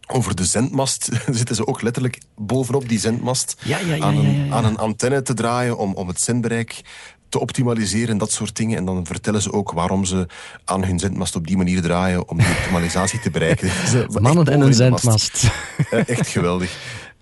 over de zendmast zitten ze ook letterlijk bovenop die zendmast ja, ja, ja, aan, een, aan, een, antenne te draaien om, om het zendbereik te optimaliseren en dat soort dingen. En dan vertellen ze ook waarom ze aan hun zendmast op die manier draaien om die optimalisatie te bereiken. Mannen en een zendmast. Echt geweldig.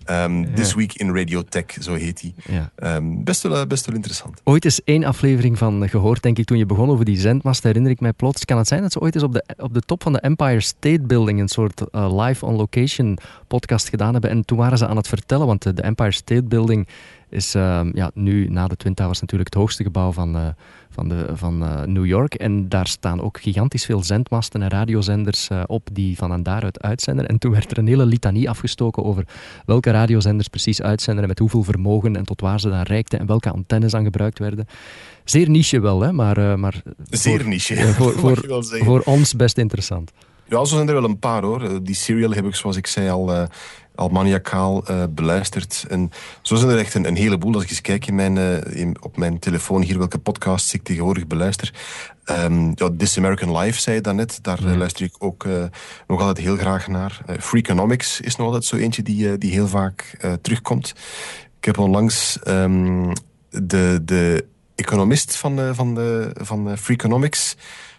Um, This Week in Radio Tech, zo heet. Ja. Um, best, wel, best wel interessant. Ooit is één aflevering van gehoord, denk ik, toen je begon over die zendmast, herinner ik mij plots. Kan het zijn dat ze ooit eens op de, op de top van de Empire State Building een soort uh, live-on-location podcast gedaan hebben? En toen waren ze aan het vertellen, want de Empire State Building is uh, ja, nu na de Twin Towers natuurlijk het hoogste gebouw van, uh, van, de, van uh, New York. En daar staan ook gigantisch veel zendmasten en radiozenders uh, op die van en daaruit uitzenden. En toen werd er een hele litanie afgestoken over welke radiozenders precies uitzenden en met hoeveel vermogen en tot waar ze dan reikten en welke antennes dan gebruikt werden. Zeer niche wel, hè? maar... maar Zeer voor, niche, voor, voor, voor, ons best interessant. Ja, zo zijn er wel een paar hoor. Die serial heb ik, zoals ik zei, al al maniacaal uh, beluisterd. En zo zijn er echt een, een heleboel. Als ik eens kijk in mijn, uh, in, op mijn telefoon hier welke podcasts ik tegenwoordig beluister. Um, ja, This American Life, zei je daarnet. Daar luister ik ook nog altijd heel graag naar. Freakonomics is nog altijd zo eentje die, die heel vaak terugkomt. Ik heb onlangs um, de, de economist van, van, de, van Freakonomics...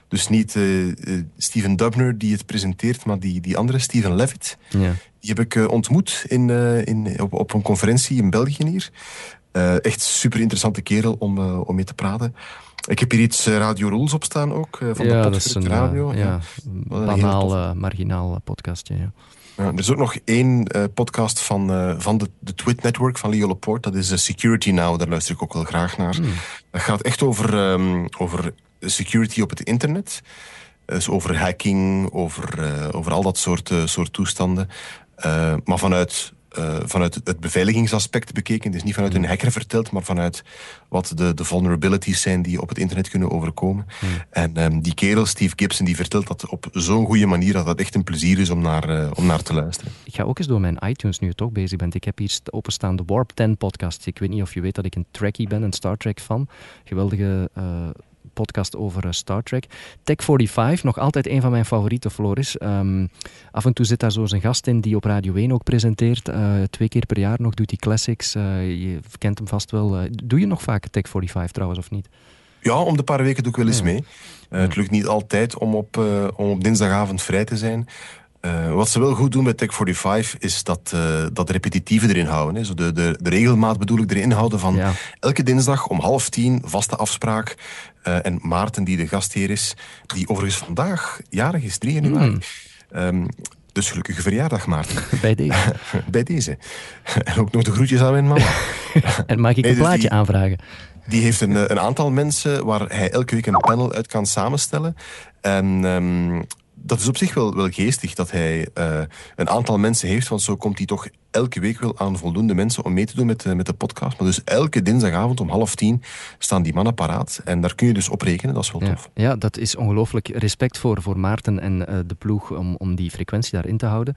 Dus niet uh, Steven Dubner die het presenteert, maar die, die andere, Steven Levitt. Ja. Die heb ik uh, ontmoet in, in, op, op een conferentie in België hier. echt super interessante kerel om, om mee te praten. Ik heb hier iets Radio Rules op staan ook, van ja, de podcast Radio. ja, ja. banaal, marginaal podcastje, ja. Ja, er is ook nog één uh, podcast van, uh, van de, de Twit Network van Leo Laporte. Dat is uh, Security Now, daar luister ik ook wel graag naar. Mm. Dat gaat echt over, um, over security op het internet. Dus over hacking, over, over al dat soort, soort toestanden. Maar vanuit, vanuit het beveiligingsaspect bekeken. Dus niet vanuit een hacker verteld, maar vanuit wat de, de vulnerabilities zijn die op het internet kunnen overkomen. Hmm. En um, die kerel, Steve Gibson, die vertelt dat op zo'n goede manier dat het echt een plezier is om naar, om naar te luisteren. Ik ga ook eens door mijn iTunes nu je toch bezig bent. Ik heb hier openstaan de Warp 10 podcast. Ik weet niet of je weet dat ik een Trekkie ben, een Star Trek fan. Geweldige podcast over uh, Star Trek. Tech 45, nog altijd een van mijn favoriete, Floris. Um, af en toe zit daar zo zijn gast in die op Radio 1 ook presenteert. Uh, twee keer per jaar nog doet hij classics. Uh, je kent hem vast wel. doe je nog vaak Tech 45 trouwens, of niet? Ja, om de paar weken doe ik wel eens mee. Het lukt niet altijd om op, om op dinsdagavond vrij te zijn. Uh, wat ze wel goed doen met Tech45 is dat, uh, dat repetitieve erin houden. Hè. Zo de, de, de regelmaat bedoel ik erin houden van ja. elke dinsdag om half tien, vaste afspraak. Uh, en Maarten, die de gastheer is, die overigens vandaag jarig is, 3 januari. Mm. Um, dus gelukkige verjaardag, Maarten. Bij deze. Bij deze. En ook nog de groetjes aan mijn mama. en mag ik nee, een dus plaatje die, aanvragen? Die heeft een, een aantal mensen waar hij elke week een panel uit kan samenstellen. En um, dat is op zich wel, wel geestig dat hij uh, een aantal mensen heeft, want zo komt hij toch elke week wel aan voldoende mensen om mee te doen met, uh, met de podcast. Maar dus elke dinsdagavond om half tien staan die mannen paraat. En daar kun je dus op rekenen, dat is wel ja. tof. Ja, dat is ongelooflijk. Respect voor, voor Maarten en uh, de ploeg om, om die frequentie daarin te houden.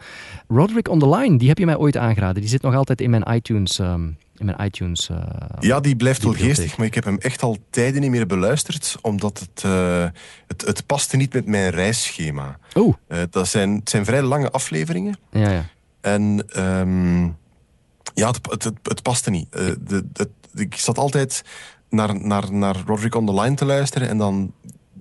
Roderick on the Line, die heb je mij ooit aangeraden. Die zit nog altijd in mijn iTunes... Um in mijn iTunes. Uh, ja, die blijft wel geestig, maar ik heb hem echt al tijden niet meer beluisterd, omdat het, uh, het, het paste niet met mijn reisschema. Oh. Uh, dat zijn, het zijn vrij lange afleveringen. Ja, ja. En um, Ja, het, het, het, het paste niet. De, het, ik zat altijd naar, naar, naar Roderick on the Line te luisteren en dan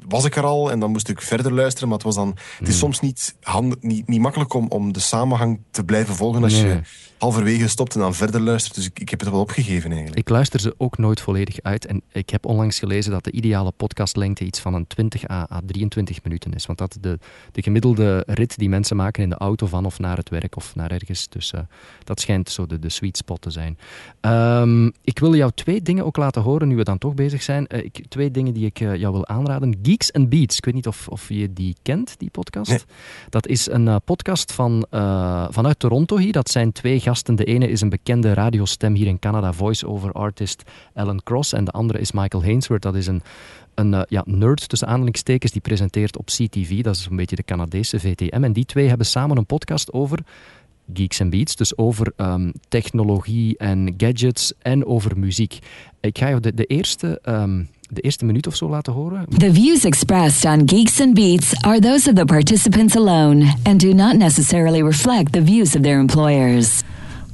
was ik er al en dan moest ik verder luisteren. Maar het, was dan, het is hmm. soms niet, hand, niet, niet makkelijk om, om de samenhang te blijven volgen als je halverwege stopt en dan verder luistert. Dus ik, ik heb het wel opgegeven eigenlijk. Ik luister ze ook nooit volledig uit. En ik heb onlangs gelezen dat de ideale podcastlengte iets van een 20 à, 23 minuten is. Want dat de, de gemiddelde rit die mensen maken in de auto van of naar het werk of naar ergens. Dus uh, dat schijnt zo de, de sweet spot te zijn. Um, ik wil jou twee dingen ook laten horen nu we dan toch bezig zijn. Uh, ik, twee dingen die ik uh, jou wil aanraden. Geeks and Beats. Ik weet niet of, of je die kent, die podcast. Nee. Dat is een podcast van, vanuit Toronto hier. Dat zijn twee De ene is een bekende radiostem hier in Canada, voice-over artist Alan Cross. En de andere is Michael Hainsworth. Dat is een, een uh, ja, nerd tussen aanhalingstekens die presenteert op CTV. Dat is een beetje de Canadese VTM. En die twee hebben samen een podcast over Geeks and Beats. Dus over um, technologie en gadgets en over muziek. Ik ga je de, de eerste... Um, de eerste minuut of zo laten horen. The views expressed on Geeks and Beats are those of the participants alone and do not necessarily reflect the views of their employers.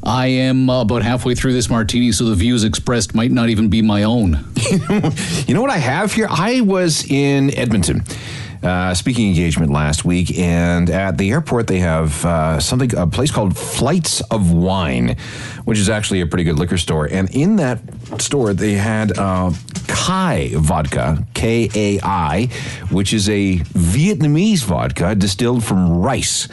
I am uh, about halfway through this martini, so the views expressed might not even be my own. you know what I have here? I was in Edmonton. Uh, speaking engagement last week, and at the airport they have uh, something a place called Flights of Wine, which is actually a pretty good liquor store. And in that store they had uh, Kai vodka, K A I, which is a Vietnamese vodka distilled from rice.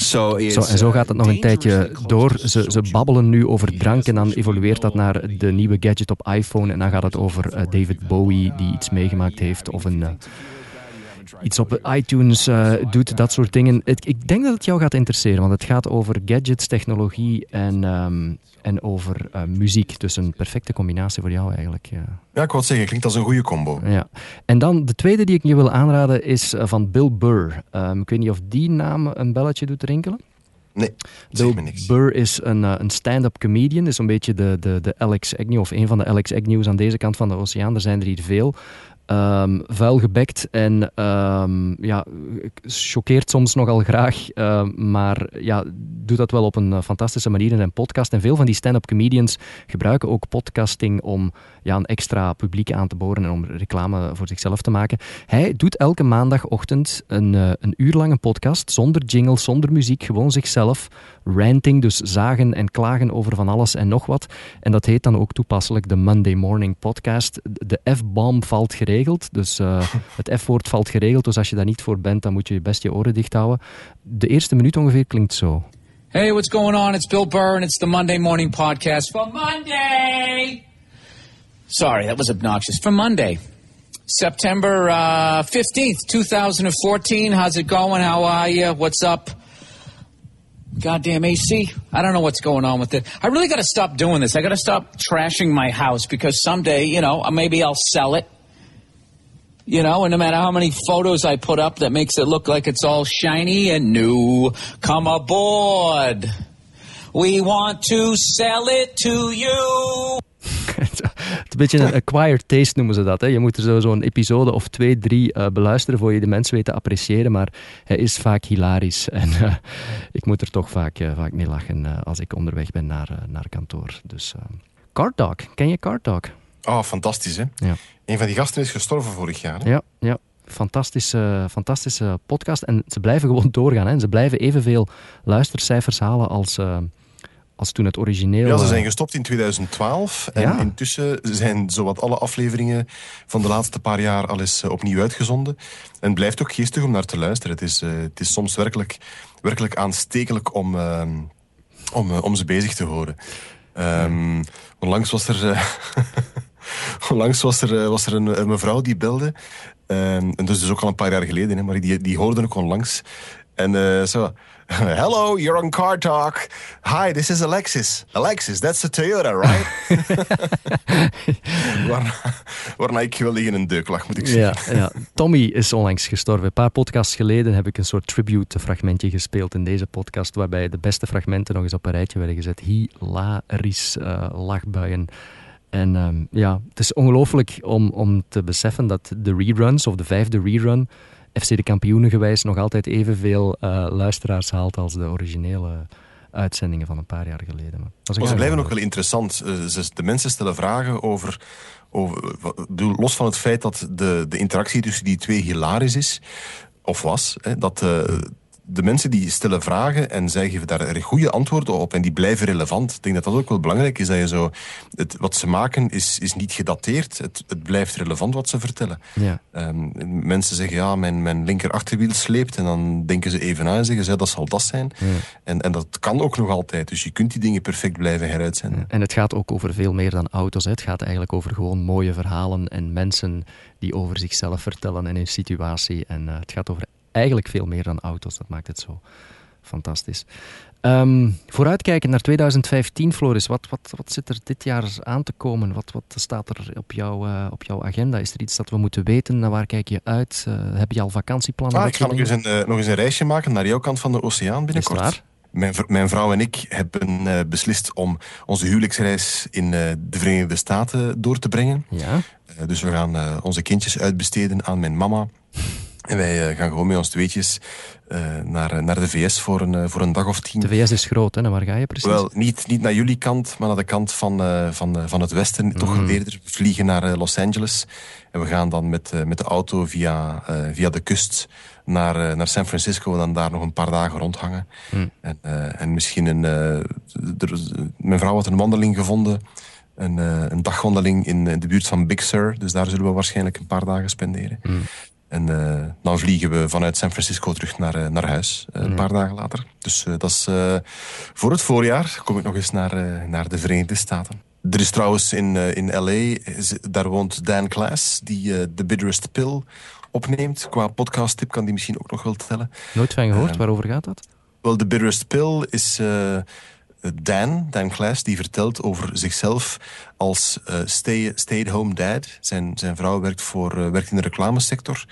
Zo, en zo gaat het nog een tijdje door. Ze, ze babbelen nu over drank en dan evolueert dat naar de nieuwe gadget op iPhone. En dan gaat het over uh, David Bowie die iets meegemaakt heeft of een... Uh, iets op iTunes uh, doet, dat soort dingen. Het, ik denk dat het jou gaat interesseren, want het gaat over gadgets, technologie en, um, en over uh, muziek. Dus een perfecte combinatie voor jou eigenlijk. Ja, ja ik wou zeggen, klinkt als een goede combo. Ja. En dan de tweede die ik je wil aanraden is uh, van Bill Burr. Um, ik weet niet of die naam een belletje doet rinkelen. Nee, Bill me niks. Burr is een, een stand-up comedian. Is een beetje de, de, de Alex Agnew, of een van de Alex Agnew's aan deze kant van de oceaan. Er zijn er hier veel um, vuil gebekt en um, ja, choqueert soms nogal graag, uh, maar ja, doet dat wel op een eh, fantastische manier in een podcast. En veel van die stand-up comedians gebruiken ook podcasting om ja, een extra publiek aan te boren en om reclame voor zichzelf te maken. Hij doet elke maandagochtend een, uh, een uur lange podcast zonder jingles, zonder muziek, gewoon zichzelf. Ranting, dus zagen en klagen over van alles en nog wat. En dat heet dan ook toepasselijk de Monday Morning Podcast. De F-bomb valt geregeld dus uh, het F-woord valt geregeld. Dus als je daar niet voor bent, dan moet je best je oren dicht houden. De eerste minuut ongeveer klinkt zo. Hey, what's going on? It's Bill Burr and it's the Monday Morning Podcast for Monday. Sorry, that was obnoxious. For Monday. September uh, 15th, 2014. How's it going? How are you? What's up? Goddamn AC. I don't know what's going on with it. I really got to stop doing this. I got to stop trashing my house because someday, you know, maybe I'll sell it you know, and no matter how many photos I put up that makes it look like it's all shiny and new, come aboard. We want to sell it to you. Het is een beetje een acquired taste noemen ze dat. Hè. Je moet er zo'n episode of twee, drie uh, beluisteren voor je de mensen weet te appreciëren. Maar hij is vaak hilarisch. En uh, ik moet er toch vaak, uh, vaak mee lachen als ik onderweg ben naar, naar kantoor. Dus Card Dog, ken je Card Dog? Oh, fantastisch hè. Ja. Een van die gasten is gestorven vorig jaar. Hè? Ja, ja. Fantastische, fantastische podcast. En ze blijven gewoon doorgaan. Hè. Ze blijven evenveel luistercijfers halen als, uh, als toen het origineel... Ja, ze zijn gestopt in 2012. En ja. intussen zijn zowat alle afleveringen van de laatste paar jaar al eens uh, opnieuw uitgezonden. En het blijft ook geestig om naar te luisteren. Het is, uh, het is soms werkelijk, werkelijk aanstekelijk om, om, om ze bezig te horen. Um, onlangs was er... Onlangs was er, eh, was er een, mevrouw die belde. Um, en dus, dus ook al een paar jaar geleden, hè, maar die, die hoorde ik onlangs. En uh, zo... Hello, you're on Car Talk. Hi, this is Alexis. Alexis, that's a Toyota, right? waarna, waarna ik geweldig in een deuk lag, moet ik zeggen. Ja, ja. Tommy is onlangs gestorven. Een paar podcasts geleden heb ik een soort tribute-fragmentje gespeeld in deze podcast, waarbij de beste fragmenten nog eens op een rijtje werden gezet. Hilarisch uh, lachbuien. En um, ja, het is ongelooflijk om, om te beseffen dat de reruns, of de vijfde rerun, FC de kampioenen gewijs nog altijd evenveel uh, luisteraars haalt als de originele uitzendingen van een paar jaar geleden. Maar, maar ze blijven ook wel interessant. de mensen stellen vragen over over, los van het feit dat de, de interactie tussen die twee hilarisch is, of was, hè, dat, uh, de mensen die stellen vragen en zij geven daar goede antwoorden op en die blijven relevant. Ik denk dat dat ook wel belangrijk is, dat je zo... Het, wat ze maken is, is niet gedateerd. Het, het blijft relevant wat ze vertellen. Ja. Um, mensen zeggen, ja, mijn, mijn linker achterwiel sleept en dan denken ze even aan en zeggen ze, dat zal dat zijn. Ja. En, en dat kan ook nog altijd. Dus je kunt die dingen perfect blijven heruitzenden. Ja. En het gaat ook over veel meer dan auto's. Hè. Het gaat eigenlijk over gewoon mooie verhalen en mensen die over zichzelf vertellen en hun situatie. En uh, het gaat over eigenlijk veel meer dan auto's. Dat maakt het zo fantastisch. Um, vooruitkijken naar 2015, Floris. Wat, wat, wat zit er dit jaar aan te komen? Wat, wat staat er op, jou, uh, op jouw agenda? Is er iets dat we moeten weten? Naar waar kijk je uit? Uh, heb je al vakantieplannen? Ah, ik ga nog eens, een, uh, nog eens een reisje maken naar jouw kant van de oceaan binnenkort. Mijn, mijn, vrouw en ik hebben uh, beslist om onze huwelijksreis in uh, de Verenigde Staten door te brengen. Ja. Uh, dus we gaan onze kindjes uitbesteden aan mijn mama en wij uh, gaan gewoon met ons tweetjes uh, naar, naar de VS voor een, voor een dag of tien. De VS is groot, hè? waar ga je precies? Wel, niet, niet naar jullie kant, maar naar de kant van, van, van het westen. Mm. Toch eerder vliegen naar Los Angeles. En we gaan dan met, met de auto via, via de kust naar, naar San Francisco en dan daar nog een paar dagen rondhangen. Mm. En, en misschien een... Er, mijn vrouw had een wandeling gevonden een, een dagwandeling in de buurt van Big Sur. Dus daar zullen we waarschijnlijk een paar dagen spenderen. Mm. En uh, dan vliegen we vanuit San Francisco terug naar, uh, naar huis, uh, een paar dagen later. Dus dat is voor het voorjaar kom ik nog eens naar, naar de Verenigde Staten. Er is trouwens in, in L.A., daar woont Dan Klaas, die The Bitterest Pill opneemt. Qua podcast-tip kan die misschien ook nog wel tellen. Nooit van gehoord, waarover gaat dat? Wel, The Bitterest Pill is Dan, Dan Klaas, die vertelt over zichzelf als uh, stay, stay-at-home dad. Zijn, zijn vrouw werkt, voor, uh, werkt in de reclamesector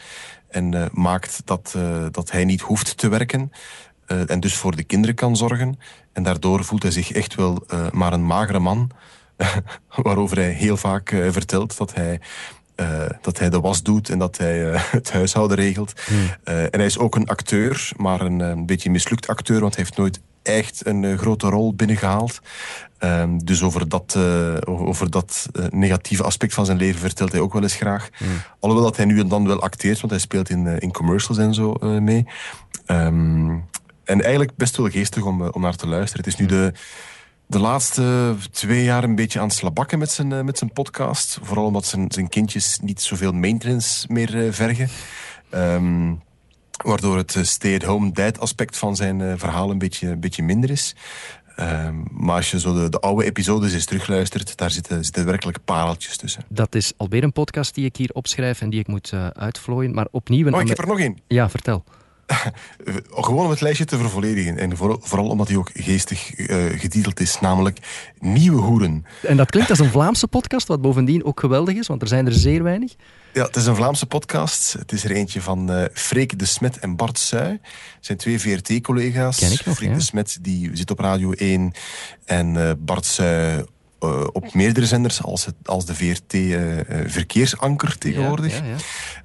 en uh, maakt dat, dat hij niet hoeft te werken. en dus voor de kinderen kan zorgen. En daardoor voelt hij zich echt wel maar een magere man. waarover hij heel vaak vertelt dat hij uh, dat hij de was doet en dat hij uh, het huishouden regelt. Hmm. Uh, en hij is ook een acteur, maar een, een beetje mislukt acteur, want hij heeft nooit echt een uh, grote rol binnengehaald. Um, dus over dat, uh, over dat uh, negatieve aspect van zijn leven vertelt hij ook wel eens graag. Mm. Alhoewel dat hij nu en dan wel acteert, want hij speelt in, in commercials en zo mee. Um, en eigenlijk best wel geestig om, om naar te luisteren. Het is nu de, de laatste twee jaar een beetje aan het slabakken met zijn, met zijn podcast. Vooral omdat zijn, zijn kindjes niet zoveel maintenance meer vergen. Um, Waardoor het eh, stay-at-home dad aspect van zijn uh, verhaal een beetje, een beetje minder is. Uh, maar als je zo de, de, oude episodes eens terugluistert, daar zitten, zitten werkelijk pareltjes tussen. Dat is alweer een podcast die ik hier opschrijf en die ik moet uh, uitvlooien. Maar opnieuw... Een oh, ik heb er nog één. Ja, vertel. Gewoon om het lijstje te vervolledigen. En vooral, vooral omdat hij ook geestig uh, getiteld is, namelijk Nieuwe Hoeren. En dat klinkt als een Vlaamse podcast, wat bovendien ook geweldig is, want er zijn er zeer weinig. Ja, het is een Vlaamse podcast. Het is er eentje van uh, Freek de Smet en Bart Suij. Het zijn twee VRT-collega's. Ken ik nog, Freek ja. de Smet die zit op Radio 1 en uh, Bart Suij uh, op meerdere zenders als, het, als de VRT uh, verkeersanker tegenwoordig. Ja, ja,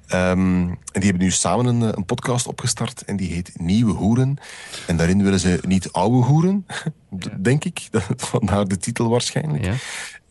ja. Um, en die hebben nu samen een, een, podcast opgestart en die heet Nieuwe Hoeren. En daarin willen ze niet oude hoeren, denk ik. Vandaar de titel waarschijnlijk.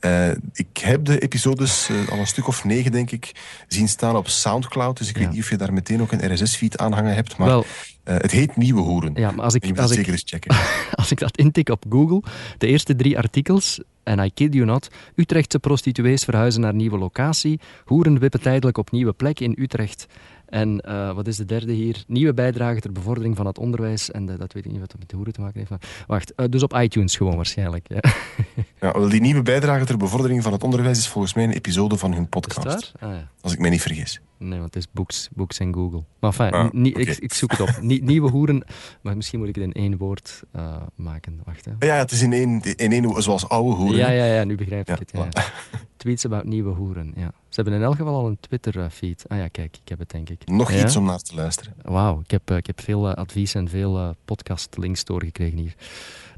Uh, ik heb de episodes uh, al een stuk of negen, denk ik, zien staan op Soundcloud. Dus ik weet niet of je daar meteen ook een RSS-feed aanhangen hebt. Maar Wel, uh, het heet Nieuwe Hoeren. Ja, maar als ik, als ik, zeker eens checken. als ik dat intik op Google, de eerste drie artikels, en I kid you not, Utrechtse prostituees verhuizen naar nieuwe locatie, hoeren wippen tijdelijk op nieuwe plek in Utrecht. En uh, wat is de derde hier? Nieuwe bijdrage ter bevordering van het onderwijs. En de, dat weet ik niet wat dat met de hoeren te maken heeft. Maar wacht, uh, dus op iTunes gewoon waarschijnlijk. Ja. ja, wel die nieuwe bijdrage ter bevordering van het onderwijs is volgens mij een episode van hun podcast. Ah, ja. Als ik mij niet vergis. Nee, want het is Books, books en Google. Maar enfin, ah, okay. ik, ik, zoek het op. nieuwe hoeren, maar misschien moet ik het in één woord uh, maken. Wacht, hè. Ja, het is in één, in één zoals oude hoeren. Ja, ja, ja, nu begrijp ik het. Ja. Tweets about nieuwe hoeren, ja. Ze hebben in elk geval al een Twitter-feed. Ah ja, kijk, ik heb het denk ik. Nog ja? iets om naar te luisteren. Wauw, ik heb, uh, ik heb veel uh, advies en veel uh, podcast-links doorgekregen hier.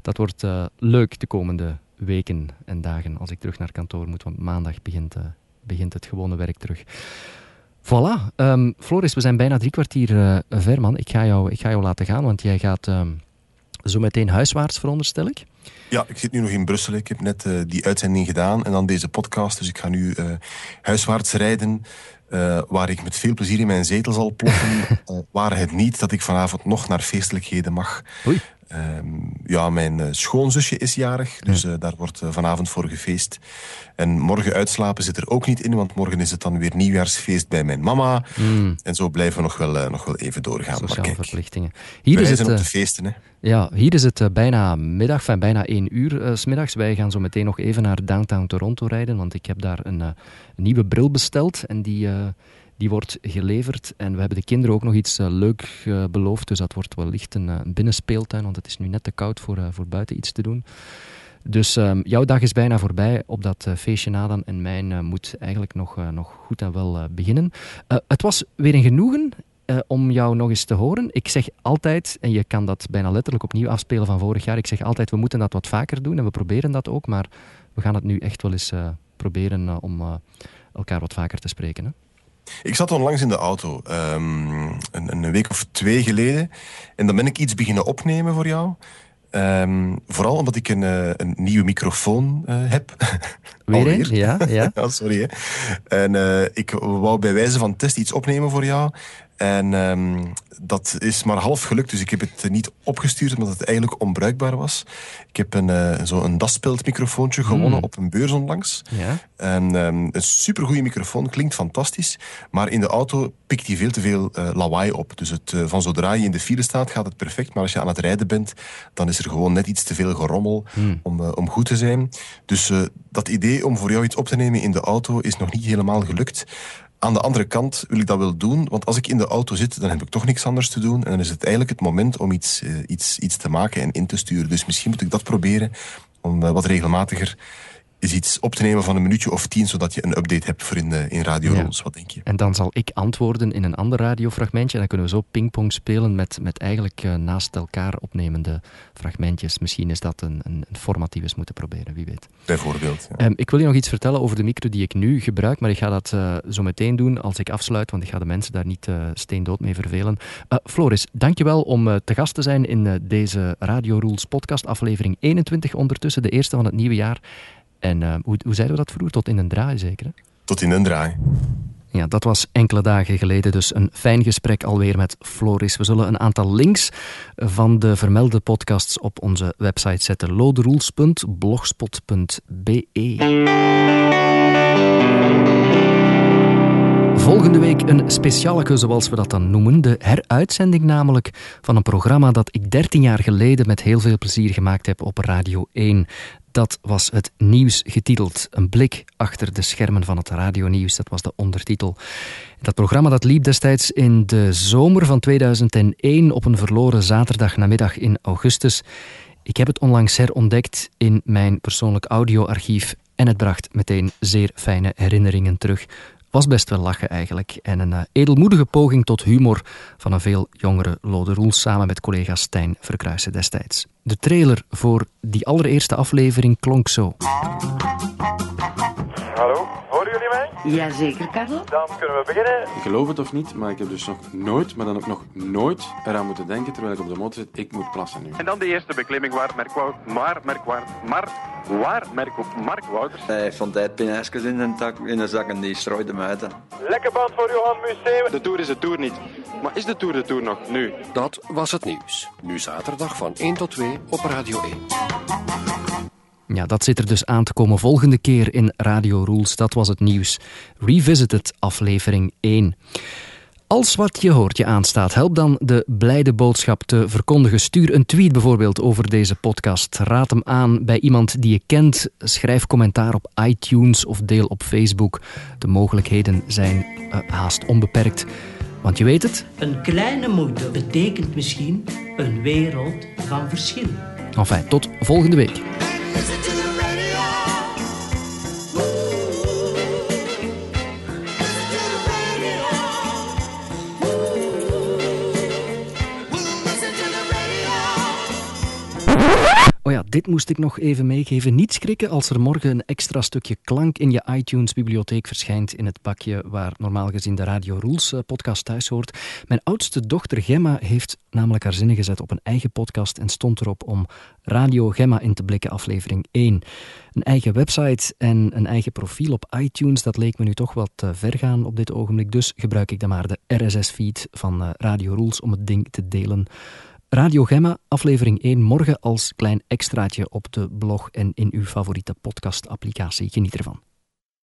Dat wordt leuk de komende weken en dagen als ik terug naar kantoor moet, want maandag begint, begint het gewone werk terug. Voilà. Um, Floris, we zijn bijna drie kwartier ver, man. Ik ga, jou, ik ga jou laten gaan, want jij gaat... Um, zo meteen huiswaarts, veronderstel ik? Ja, ik zit nu nog in Brussel. Ik heb net uh, die uitzending gedaan en dan deze podcast. Dus ik ga nu uh, huiswaarts rijden. Uh, waar ik met veel plezier in mijn zetel zal ploffen. waar het niet dat ik vanavond nog naar feestelijkheden mag. Oei. Um, ja, mijn uh, schoonzusje is jarig, dus uh, daar wordt uh, vanavond voor gefeest. En morgen uitslapen zit er ook niet in, want morgen is het dan weer nieuwjaarsfeest bij mijn mama. Mm. En zo blijven we nog wel, nog wel even doorgaan. Sociale maar kijk, verplichtingen. Hier is het, op de feesten, hè. Ja, hier is het bijna middag, enfin, bijna één uur s smiddags. Wij gaan zo meteen nog even naar downtown Toronto rijden, want ik heb daar een, een nieuwe bril besteld en die... Die wordt geleverd en we hebben de kinderen ook nog iets uh, leuk uh, beloofd. Dus dat wordt wellicht een, uh, binnenspeeltuin, want het is nu net te koud voor, voor buiten iets te doen. Dus um, jouw dag is bijna voorbij op dat feestje nadan en mijn moet eigenlijk nog, nog goed en wel beginnen. het was weer een genoegen om jou nog eens te horen. Ik zeg altijd, en je kan dat bijna letterlijk opnieuw afspelen van vorig jaar, ik zeg altijd we moeten dat wat vaker doen en we proberen dat ook, maar we gaan het nu echt wel eens proberen om elkaar wat vaker te spreken. Hè? Ik zat onlangs in de auto, um, een, een, week of twee geleden. En dan ben ik iets beginnen opnemen voor jou. Um, vooral omdat ik een, uh, een nieuwe microfoon uh, heb. Weer een? Ja, ja. ja sorry. Hè. En uh, ik wou bij wijze van test iets opnemen voor jou. En um, dat is maar half gelukt, dus ik heb het niet opgestuurd omdat het eigenlijk onbruikbaar was. Ik heb een, uh, zo een daspeldmicrofoontje gewonnen Hmm. op een beurs onlangs. Ja. En um, een supergoeie microfoon, klinkt fantastisch. Maar in de auto pikt hij veel te veel uh, lawaai op. Dus het, uh, van zodra je in de file staat, gaat het perfect. Maar als je aan het rijden bent, dan is er gewoon net iets te veel gerommel Hmm. om, om goed te zijn. Dus dat idee om voor jou iets op te nemen in de auto is nog niet helemaal gelukt. Aan de andere kant wil ik dat wel doen, want als ik in de auto zit, dan heb ik toch niks anders te doen. En dan is het eigenlijk het moment om iets, uh, iets, iets te maken en in te sturen. Dus misschien moet ik dat proberen om uh, wat regelmatiger is iets op te nemen van een minuutje of tien, zodat je een update hebt voor in, de, in Radio Ja. Rules. Wat denk je? En dan zal ik antwoorden in een ander radiofragmentje. En dan kunnen we zo pingpong spelen met, met eigenlijk uh, naast elkaar opnemende fragmentjes. Misschien is dat een, een, een format die we eens moeten proberen, wie weet. Bijvoorbeeld. Ja. Um, ik wil je nog iets vertellen over de micro die ik nu gebruik, maar ik ga dat uh, zo meteen doen als ik afsluit, want ik ga de mensen daar niet steendood mee vervelen. Floris, dankjewel om te gast te zijn in deze Radio Rules podcast, aflevering 21 ondertussen, de eerste van het nieuwe jaar. En uh, hoe, hoe zeiden we dat vroeger? Tot in een draai zeker? Hè? Tot in een draai. Ja, dat was enkele dagen geleden dus een fijn gesprek alweer met Floris. We zullen een aantal links van de vermelde podcasts op onze website zetten. loderules.blogspot.be Volgende week een specialeke, zoals we dat dan noemen. De heruitzending namelijk van een programma dat ik 13 jaar geleden met heel veel plezier gemaakt heb op Radio 1. Dat was het nieuws getiteld. Een blik achter de schermen van het radionieuws. Dat was de ondertitel. Dat programma dat liep destijds in de zomer van 2001 op een verloren zaterdagnamiddag in augustus. Ik heb het onlangs herontdekt in mijn persoonlijk audioarchief en het bracht meteen zeer fijne herinneringen terug. Was best wel lachen eigenlijk. En een uh, edelmoedige poging tot humor van een veel jongere Lode Roels samen met collega Stijn Verkruijsen destijds. De trailer voor die allereerste aflevering klonk zo. Hallo, horen jullie mij? Jazeker, Karel. Dan kunnen we beginnen. Ik geloof het of niet, maar ik heb dus nog nooit, maar dan ook nog nooit eraan moeten denken terwijl ik op de motor zit, ik moet plassen nu. En dan de eerste beklimming waar Merk Wout, maar Merk Wout, maar waar Merk, Mark Wouters. Hij heeft van tijd pinijsjes in zijn tak, in de zak en die strooide hem uit. hè. Lekker band voor Johan Museeuw. De Tour is de Tour niet. Maar is de Tour de Tour nog nu? Dat was het nieuws. Nu zaterdag van 1 tot 2 op Radio 1. Ja, dat zit er dus aan te komen volgende keer in Radio Rules. Dat was het nieuws. Revisited aflevering 1. Als wat je hoort je aanstaat, help dan de blijde boodschap te verkondigen. Stuur een tweet bijvoorbeeld over deze podcast. Raad hem aan bij iemand die je kent. Schrijf commentaar op iTunes of deel op Facebook. De mogelijkheden zijn uh, haast onbeperkt. Want je weet het? Een kleine moeite betekent misschien een wereld van verschil. Enfin, tot volgende week. Oh ja, dit moest ik nog even meegeven. Niet schrikken als er morgen een extra stukje klank in je iTunes-bibliotheek verschijnt in het bakje waar normaal gezien de Radio Rules eh, podcast thuis hoort. Mijn oudste dochter Gemma heeft namelijk haar zinnen gezet op een eigen podcast en stond erop om Radio Gemma in te blikken, aflevering 1. Een eigen website en een eigen profiel op iTunes, dat leek me nu toch wat te ver gaan op dit ogenblik. Dus gebruik ik dan maar de RSS-feed van eh, Radio Rules om het ding te delen. Radio Gemma, aflevering 1, morgen als klein extraatje op de blog en in uw favoriete podcast-applicatie. Geniet ervan.